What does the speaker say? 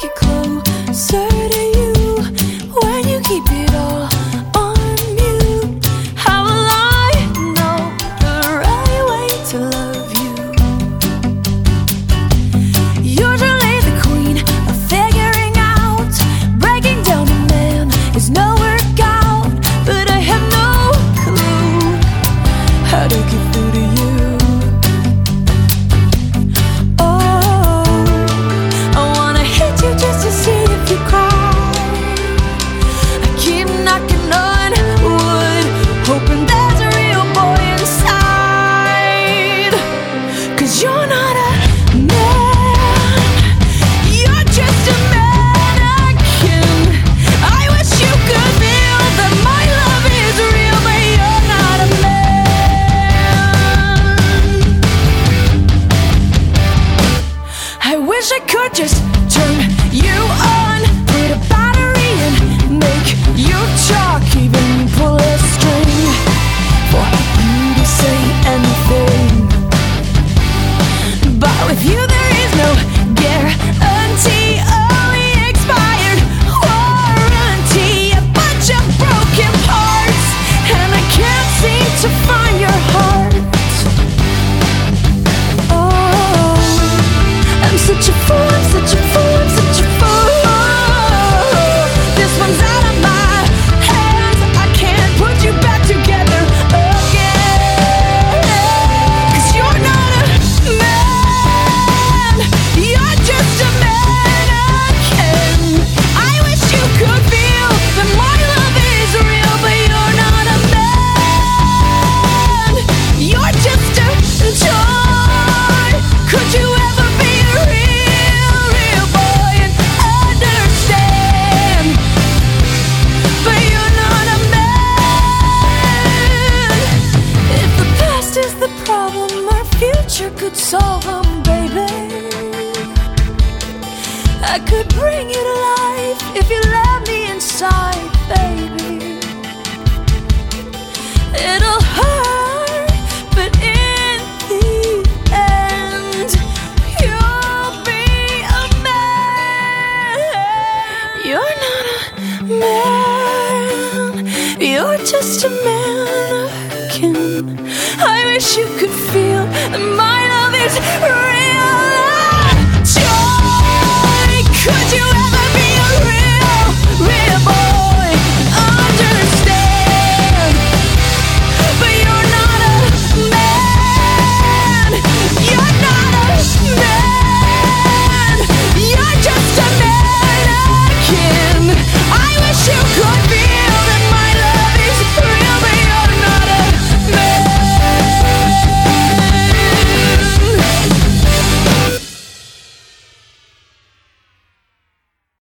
Get closer to you when you keep it all on mute? How will I know the right way to love you? Usually the queen of figuring out, breaking down a man is no workout, but I have no clue how to get through to you. Future could solve them, baby. I could bring you to life if you let me inside, baby. It'll hurt, but in the end, you'll be a man. You're not a man, you're just a mannequin. I wish you could feel that real.